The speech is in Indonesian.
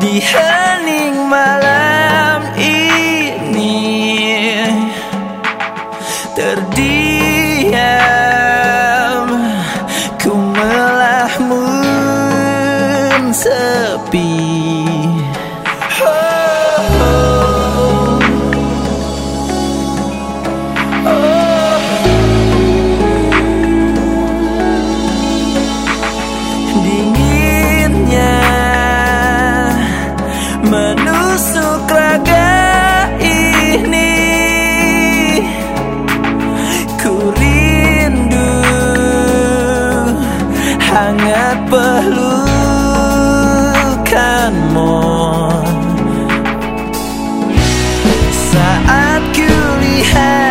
di hening malam ini. Terdiam ku melamun sepi. Hangat pelukanmu Saat ku lihat